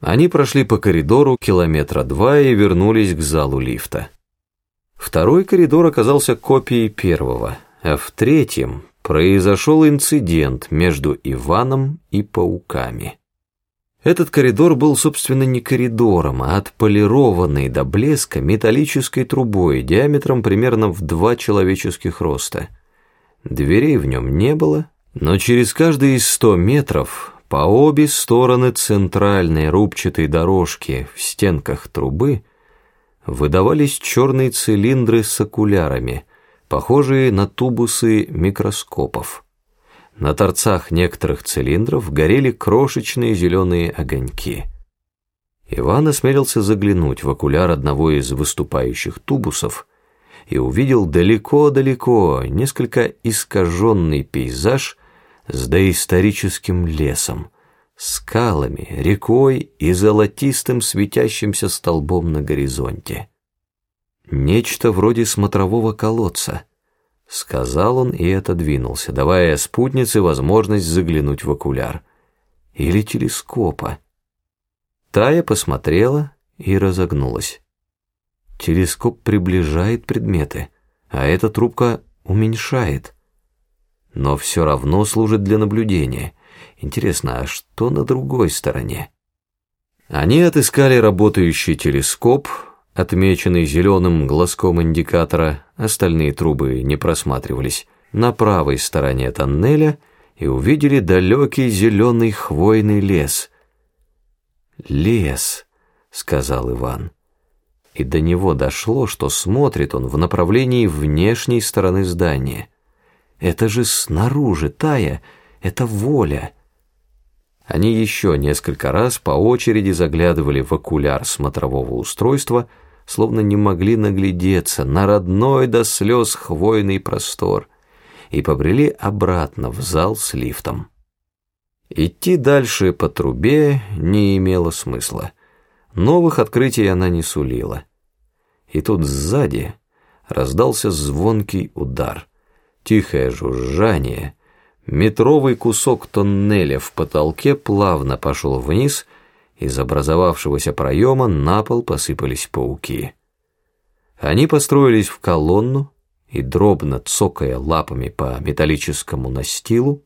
Они прошли по коридору километра два и вернулись к залу лифта. Второй коридор оказался копией первого, а в третьем произошел инцидент между Иваном и пауками. Этот коридор был, собственно, не коридором, а отполированной до блеска металлической трубой диаметром примерно в два человеческих роста. Дверей в нем не было, но через каждые сто метров по обе стороны центральной рубчатой дорожки в стенках трубы выдавались черные цилиндры с окулярами, похожие на тубусы микроскопов. На торцах некоторых цилиндров горели крошечные зеленые огоньки. Иван осмелился заглянуть в окуляр одного из выступающих тубусов и увидел далеко-далеко несколько искаженный пейзаж с доисторическим лесом, скалами, рекой и золотистым светящимся столбом на горизонте. Нечто вроде смотрового колодца, сказал он и отодвинулся, давая спутнице возможность заглянуть в окуляр. Или телескопа. Тая посмотрела и разогнулась. Телескоп приближает предметы, а эта трубка уменьшает но все равно служит для наблюдения. Интересно, а что на другой стороне? Они отыскали работающий телескоп, отмеченный зеленым глазком индикатора, остальные трубы не просматривались, на правой стороне тоннеля и увидели далекий зеленый хвойный лес. «Лес», — сказал Иван. И до него дошло, что смотрит он в направлении внешней стороны здания — это же снаружи, Тая, это воля. Они еще несколько раз по очереди заглядывали в окуляр смотрового устройства, словно не могли наглядеться на родной до слез хвойный простор, и побрели обратно в зал с лифтом. Идти дальше по трубе не имело смысла. Новых открытий она не сулила. И тут сзади раздался звонкий удар тихое жужжание, метровый кусок тоннеля в потолке плавно пошел вниз, из образовавшегося проема на пол посыпались пауки. Они построились в колонну и, дробно цокая лапами по металлическому настилу,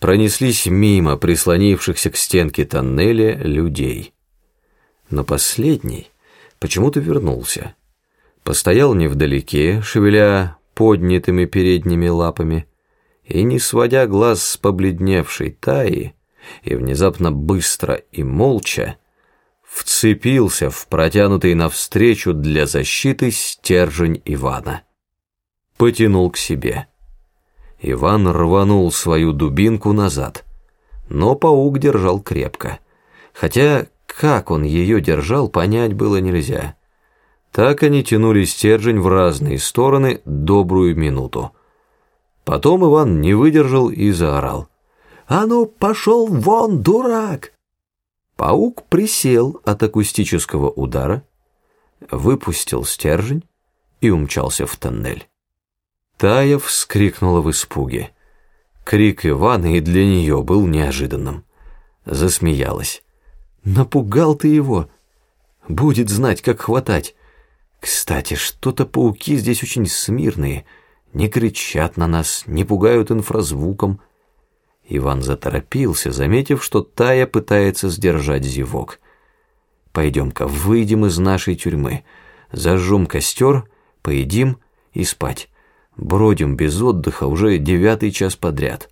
пронеслись мимо прислонившихся к стенке тоннеля людей. Но последний почему-то вернулся. Постоял невдалеке, шевеля поднятыми передними лапами, и, не сводя глаз с побледневшей Таи, и внезапно быстро и молча, вцепился в протянутый навстречу для защиты стержень Ивана. Потянул к себе. Иван рванул свою дубинку назад, но паук держал крепко. Хотя как он ее держал, понять было нельзя. Так они тянули стержень в разные стороны добрую минуту. Потом Иван не выдержал и заорал. «А ну, пошел вон, дурак!» Паук присел от акустического удара, выпустил стержень и умчался в тоннель. Тая вскрикнула в испуге. Крик Ивана и для нее был неожиданным. Засмеялась. «Напугал ты его! Будет знать, как хватать!» Кстати, что-то пауки здесь очень смирные, не кричат на нас, не пугают инфразвуком. Иван заторопился, заметив, что Тая пытается сдержать зевок. Пойдем-ка, выйдем из нашей тюрьмы, зажжем костер, поедим и спать. Бродим без отдыха уже девятый час подряд.